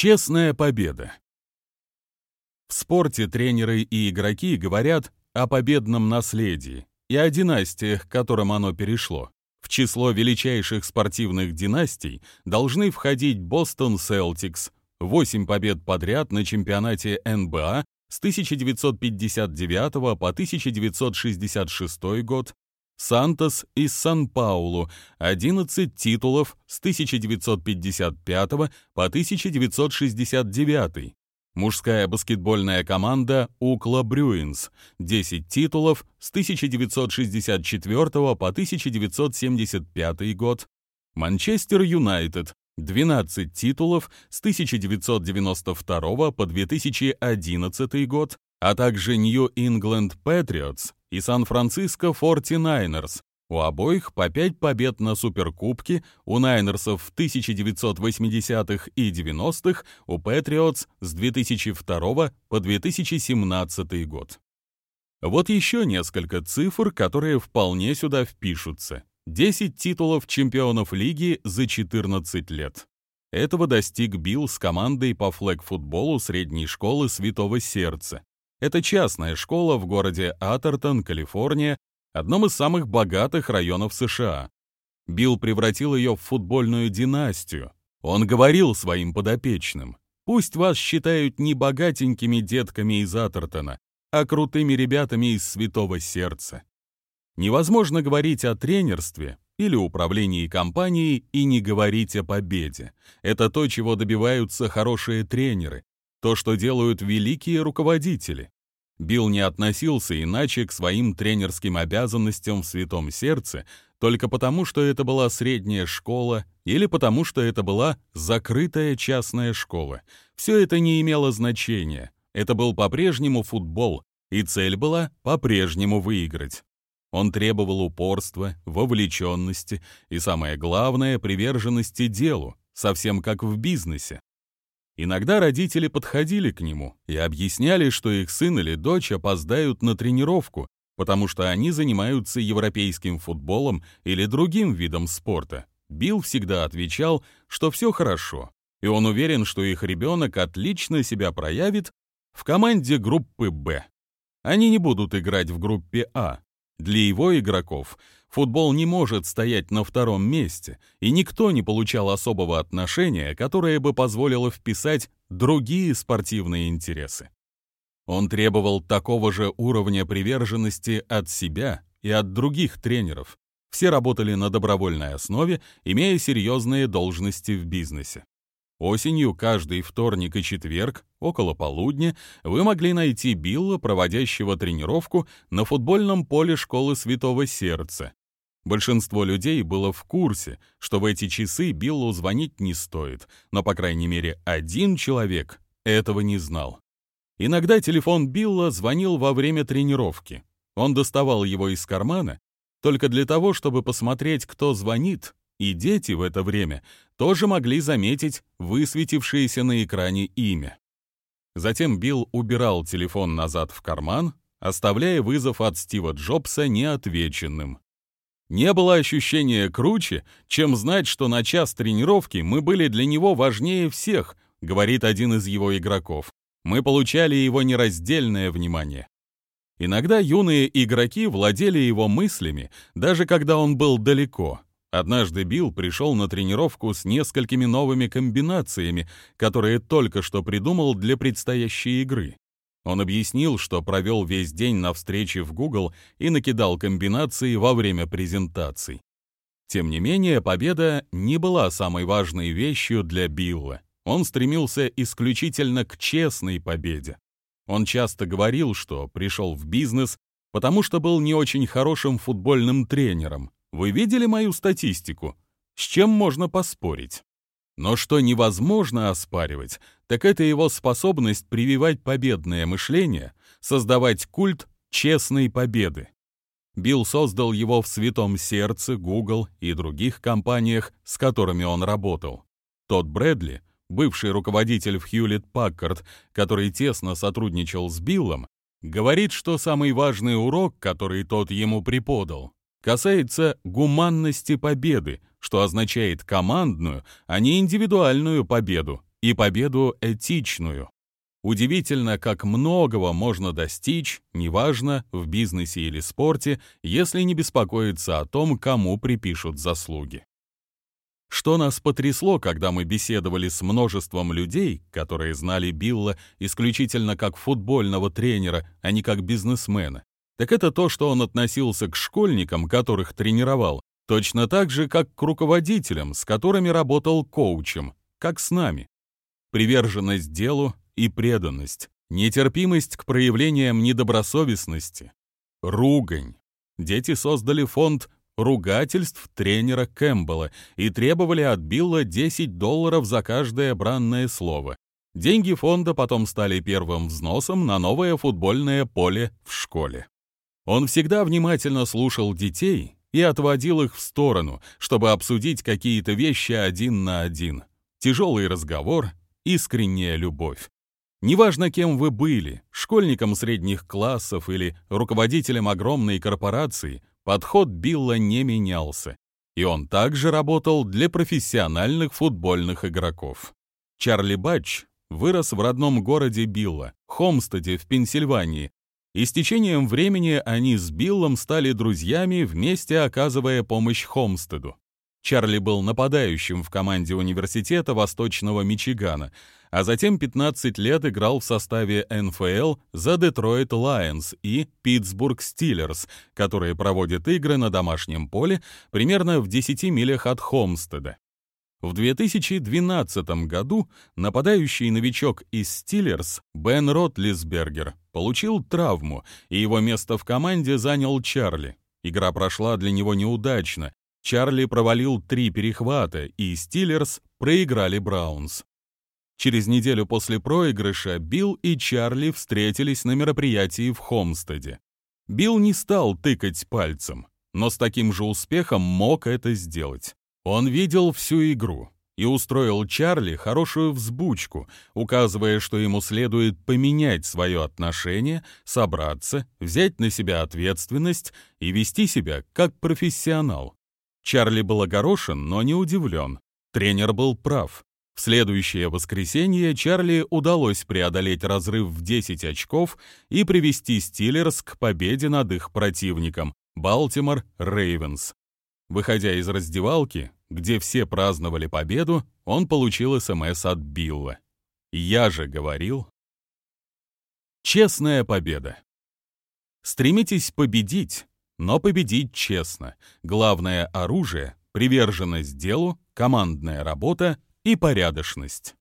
Честная победа. В спорте тренеры и игроки говорят о победном наследии и о династиях, к которым оно перешло. В число величайших спортивных династий должны входить Бостон Селтикс, 8 побед подряд на чемпионате НБА с 1959 по 1966 год, Сантос из Сан-Паулу, 11 титулов с 1955 по 1969. Мужская баскетбольная команда Укла Брюинс, 10 титулов с 1964 по 1975 год. Манчестер Юнайтед, 12 титулов с 1992 по 2011 год, а также Нью-Ингланд Патриотс и Сан-Франциско 49ers. У обоих по 5 побед на Суперкубке, у Найнерсов в 1980-х и 90-х, у Патриотс с 2002 по 2017 год. Вот еще несколько цифр, которые вполне сюда впишутся. 10 титулов чемпионов лиги за 14 лет. Этого достиг Билл с командой по флэг-футболу средней школы Святого Сердца. Это частная школа в городе Атертон, Калифорния, одном из самых богатых районов США. Билл превратил ее в футбольную династию. Он говорил своим подопечным, «Пусть вас считают не богатенькими детками из Атертона, а крутыми ребятами из Святого Сердца». Невозможно говорить о тренерстве или управлении компанией и не говорить о победе. Это то, чего добиваются хорошие тренеры, то, что делают великие руководители. Билл не относился иначе к своим тренерским обязанностям в Святом Сердце только потому, что это была средняя школа или потому, что это была закрытая частная школа. Все это не имело значения. Это был по-прежнему футбол, и цель была по-прежнему выиграть. Он требовал упорства, вовлеченности и, самое главное, приверженности делу, совсем как в бизнесе. Иногда родители подходили к нему и объясняли, что их сын или дочь опоздают на тренировку, потому что они занимаются европейским футболом или другим видом спорта. Билл всегда отвечал, что все хорошо, и он уверен, что их ребенок отлично себя проявит в команде группы «Б». Они не будут играть в группе «А». Для его игроков футбол не может стоять на втором месте, и никто не получал особого отношения, которое бы позволило вписать другие спортивные интересы. Он требовал такого же уровня приверженности от себя и от других тренеров. Все работали на добровольной основе, имея серьезные должности в бизнесе. Осенью каждый вторник и четверг, около полудня, вы могли найти Билла, проводящего тренировку на футбольном поле школы Святого Сердца. Большинство людей было в курсе, что в эти часы Биллу звонить не стоит, но, по крайней мере, один человек этого не знал. Иногда телефон Билла звонил во время тренировки. Он доставал его из кармана только для того, чтобы посмотреть, кто звонит, и дети в это время тоже могли заметить высветившееся на экране имя. Затем Билл убирал телефон назад в карман, оставляя вызов от Стива Джобса неотвеченным. Не было ощущения круче, чем знать, что на час тренировки мы были для него важнее всех, говорит один из его игроков. Мы получали его нераздельное внимание. Иногда юные игроки владели его мыслями, даже когда он был далеко. Однажды Билл пришел на тренировку с несколькими новыми комбинациями, которые только что придумал для предстоящей игры. Он объяснил, что провел весь день на встрече в Google и накидал комбинации во время презентаций. Тем не менее, победа не была самой важной вещью для Билла. Он стремился исключительно к честной победе. Он часто говорил, что пришел в бизнес, потому что был не очень хорошим футбольным тренером, вы видели мою статистику? С чем можно поспорить? Но что невозможно оспаривать, так это его способность прививать победное мышление, создавать культ честной победы. Билл создал его в Святом Сердце, Google и других компаниях, с которыми он работал. Тот Брэдли, бывший руководитель в Хьюлетт Паккард, который тесно сотрудничал с Биллом, говорит, что самый важный урок, который тот ему преподал, касается гуманности победы, что означает командную, а не индивидуальную победу, и победу этичную. Удивительно, как многого можно достичь, неважно, в бизнесе или спорте, если не беспокоиться о том, кому припишут заслуги. Что нас потрясло, когда мы беседовали с множеством людей, которые знали Билла исключительно как футбольного тренера, а не как бизнесмена, так это то, что он относился к школьникам, которых тренировал, точно так же, как к руководителям, с которыми работал коучем, как с нами. Приверженность делу и преданность, нетерпимость к проявлениям недобросовестности, ругань. Дети создали фонд ругательств тренера Кэмпбелла и требовали от Билла 10 долларов за каждое бранное слово. Деньги фонда потом стали первым взносом на новое футбольное поле в школе. Он всегда внимательно слушал детей и отводил их в сторону, чтобы обсудить какие-то вещи один на один. Тяжелый разговор, искренняя любовь. Неважно, кем вы были, школьником средних классов или руководителем огромной корпорации, подход Билла не менялся, и он также работал для профессиональных футбольных игроков. Чарли Батч вырос в родном городе Билла, Хомстеде в Пенсильвании, и с течением времени они с Биллом стали друзьями, вместе оказывая помощь Хомстеду. Чарли был нападающим в команде университета Восточного Мичигана, а затем 15 лет играл в составе НФЛ за Детройт Лайонс и Питтсбург Стиллерс, которые проводят игры на домашнем поле примерно в 10 милях от Хомстеда. В 2012 году нападающий новичок из Стиллерс Бен Ротлисбергер получил травму, и его место в команде занял Чарли. Игра прошла для него неудачно. Чарли провалил три перехвата, и Стиллерс проиграли Браунс. Через неделю после проигрыша Билл и Чарли встретились на мероприятии в Хомстеде. Билл не стал тыкать пальцем, но с таким же успехом мог это сделать. Он видел всю игру и устроил Чарли хорошую взбучку, указывая, что ему следует поменять свое отношение, собраться, взять на себя ответственность и вести себя как профессионал. Чарли был огорошен, но не удивлен. Тренер был прав. В следующее воскресенье Чарли удалось преодолеть разрыв в 10 очков и привести Стиллерс к победе над их противником – Балтимор Рейвенс. Выходя из раздевалки, где все праздновали победу, он получил СМС от Билла. «Я же говорил...» Честная победа. Стремитесь победить, но победить честно. Главное оружие — приверженность делу, командная работа и порядочность.